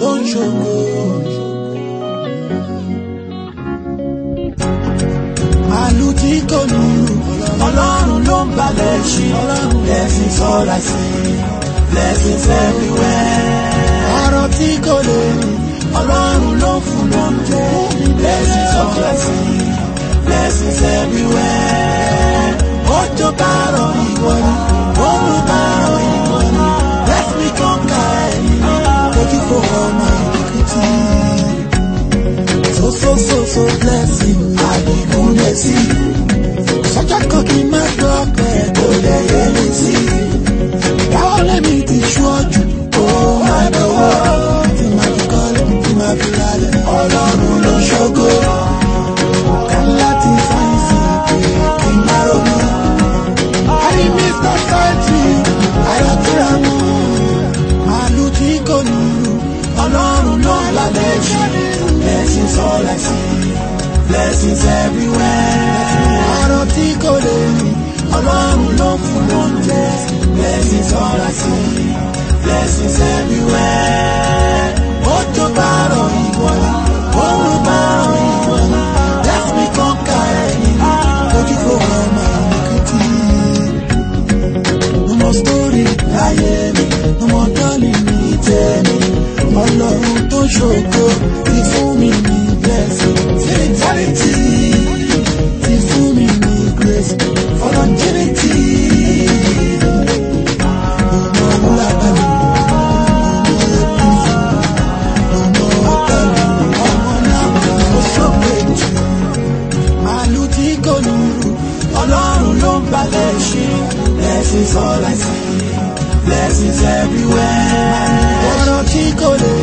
Don't ń ṣògo. Àlù tí kò ní ọlọ́run ló ń balẹ̀ ṣí blessing for us blessing everywhere. Ọ̀rọ̀ tí kò lè ọlọ́run ló ń fún lóúnjẹ blessing for us blessing everywhere. Ó jó bá rọ̀ ìwọ ni. so blessing na di goodness sọjọ́ kan kí n má dọ́pẹ́ kò lè yé mi sí dáwọ́ lẹ́mi ti ṣọ́jú kó má dọ́wọ́ tí màá fi kọ́lé tí màá fi lálẹ́ ọlọ́run I miss that country, ayọ̀túra mú. Màlúù tí kò nílùú, ọlọ́run náà lábẹ́ jù, blessings all I see blessings everywhere. ọ̀rọ̀ tí kò lè mi ọlọ́run ló fún lóúnjẹ blessings all I see blessings everywhere. Ojo bá rọ̀ ìwọ̀lá oòrùn bá rọ̀ ìwọ̀lá death we conquer ẹ̀yìn ojú kò wọ́n máa ń kìtì. no more story láyé mi no more darling ní tèmi ọlọ́run tó ṣògo ìfún mi ní. Blessings all I see, blessings everywhere. One oh, no, Chico,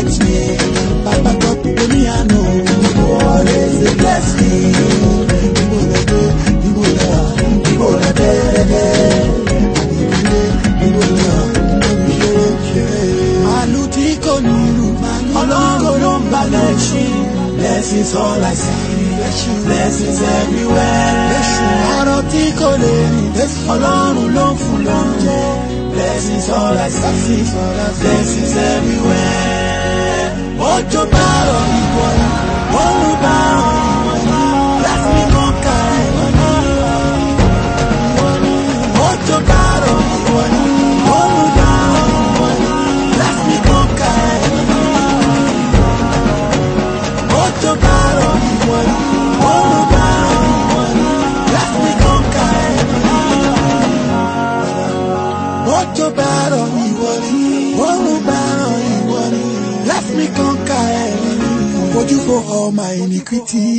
Bless me. Papa God, give me a no. You go always dey bless me. Ibo le de, Ibo le ha, Ibo le de le de. Ibo le ha, Ibo le de. Màlúù tí kò ní ìlú, ọlọ́run ló ń bá mi ṣí. Blessings all I see. Blessings everywhere. Ọ̀rọ̀ tí kò lè rìn, ọlọ́run ló ń fún lóúnjẹ. Blessings all I see, blessings everywhere ojo bá rọ̀ ìwọ̀ oòrùn bá rọ̀ ìwọ̀ lásìkò kàrẹ́ ojo bá rọ̀ ìwọ̀ oòrùn bá rọ̀ ìwọ̀ lásìkò kàrẹ́ ojo bá rọ̀ ìwọ̀ oòrùn bá rọ̀ ojo bá you for all my iniquity.